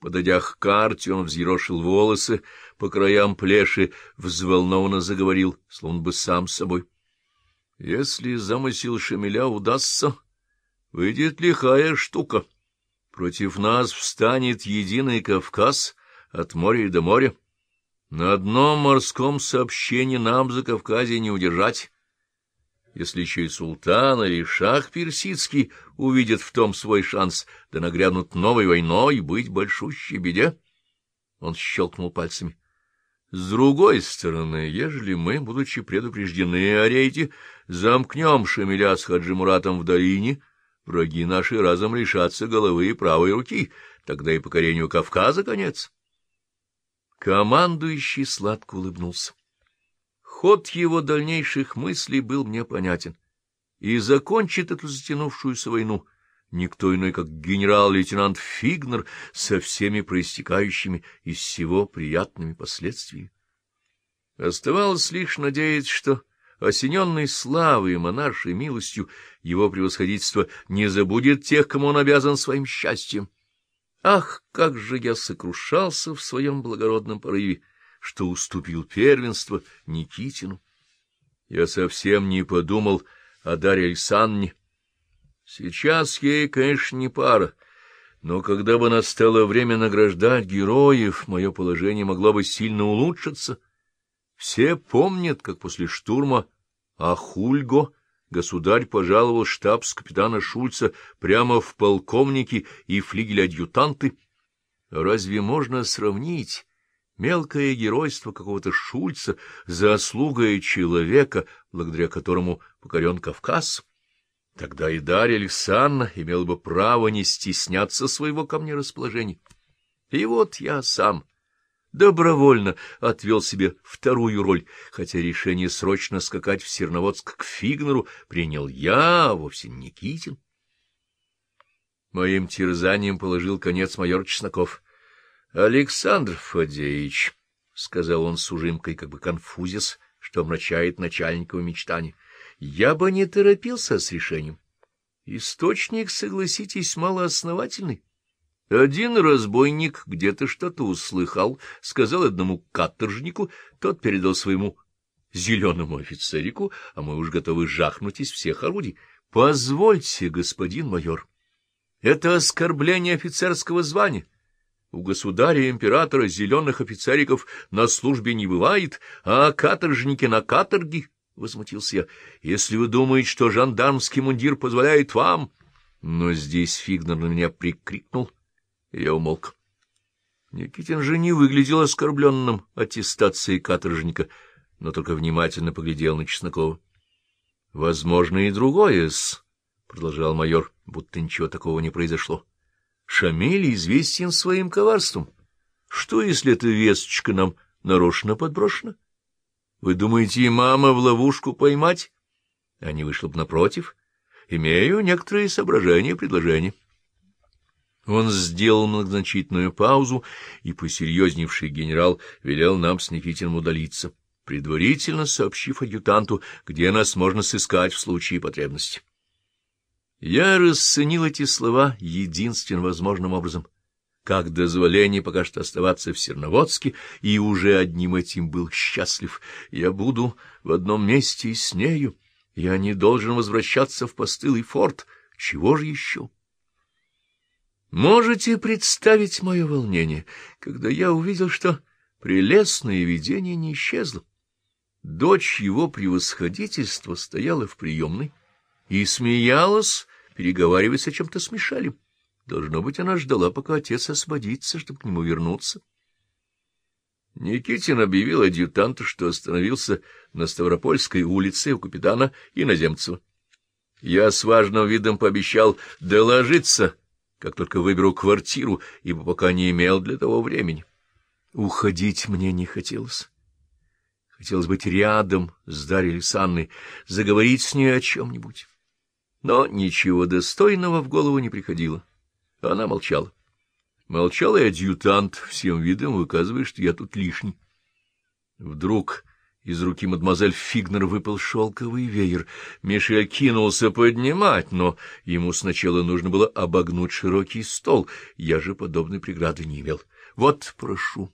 Подойдя к карте, он взъерошил волосы по краям плеши, взволнованно заговорил, словно бы сам собой. — Если замысел Шамиля удастся, выйдет лихая штука. Против нас встанет единый Кавказ от моря до моря. На одном морском сообщении нам за Кавказе не удержать. Если еще и султан или шах персидский увидят в том свой шанс, да нагрянут новой войной, быть большущей беде. Он щелкнул пальцами. С другой стороны, ежели мы, будучи предупреждены о рейде, замкнем Шамиля с Хаджимуратом в долине, враги наши разом лишатся головы и правой руки, тогда и покорению Кавказа конец. Командующий сладко улыбнулся. Ход его дальнейших мыслей был мне понятен, и закончит эту затянувшуюся войну никто иной, как генерал-лейтенант Фигнер со всеми проистекающими из всего приятными последствиями. Оставалось лишь надеяться, что, осененный славой и монаршей милостью, его превосходительство не забудет тех, кому он обязан своим счастьем. Ах, как же я сокрушался в своем благородном порыве! Что уступил первенство Никитину. Я совсем не подумал о Дарье Александровне. Сейчас ей, конечно, не пара, но когда бы настало время награждать героев, мое положение могло бы сильно улучшиться. Все помнят, как после штурма Ахульго государь пожаловал штабс-капитана Шульца прямо в полковники и флигель-адъютанты. Разве можно сравнить мелкое геройство какого-то Шульца, заслугой человека, благодаря которому покорен Кавказ, тогда и Дарья Александровна имела бы право не стесняться своего ко мне расположения. И вот я сам добровольно отвел себе вторую роль, хотя решение срочно скакать в Серноводск к Фигнеру принял я, а вовсе Никитин. Моим терзанием положил конец майор Чесноков —— Александр Фадеевич, — сказал он с ужимкой, как бы конфузис, что омрачает начальниково мечтание, — я бы не торопился с решением. Источник, согласитесь, малоосновательный. Один разбойник где-то что-то услыхал, сказал одному каторжнику, тот передал своему зеленому офицерику, а мы уж готовы жахнуть из всех орудий. Позвольте, господин майор, это оскорбление офицерского звания. У государя-императора зеленых офицериков на службе не бывает, а каторжники на каторге, — возмутился я. — Если вы думаете, что жандармский мундир позволяет вам... Но здесь Фигнер на меня прикрикнул, и я умолк. Никитин же не выглядел оскорбленным аттестацией каторжника, но только внимательно поглядел на Чеснокова. — Возможно, и другое-с, — продолжал майор, будто ничего такого не произошло. Шамиль известен своим коварством. Что, если эта весточка нам нарочно подброшена? Вы думаете, и мама в ловушку поймать? А не вышло бы напротив. Имею некоторые соображения и предложения. Он сделал многозначительную паузу, и посерьезневший генерал велел нам с Никитиным удалиться, предварительно сообщив адъютанту, где нас можно сыскать в случае потребности. Я расценил эти слова единственным возможным образом, как дозволение пока что оставаться в Серноводске, и уже одним этим был счастлив. Я буду в одном месте с нею, я не должен возвращаться в постылый форт. Чего же еще? Можете представить мое волнение, когда я увидел, что прелестное видение не исчезло. Дочь его превосходительства стояла в приемной и смеялась, переговариваясь о чем-то смешали. Должно быть, она ждала, пока отец освободится, чтобы к нему вернуться. Никитин объявил адъютанту, что остановился на Ставропольской улице у капитана Иноземцева. Я с важным видом пообещал доложиться, как только выберу квартиру, ибо пока не имел для того времени. Уходить мне не хотелось. Хотелось быть рядом с Дарьей Александровной, заговорить с ней о чем-нибудь. Но ничего достойного в голову не приходило. Она молчала. Молчал и адъютант, всем видом выказывая, что я тут лишний. Вдруг Из руки мадемуазель Фигнер выпал шелковый веер. Мишель кинулся поднимать, но ему сначала нужно было обогнуть широкий стол. Я же подобной преграды не имел. Вот, прошу.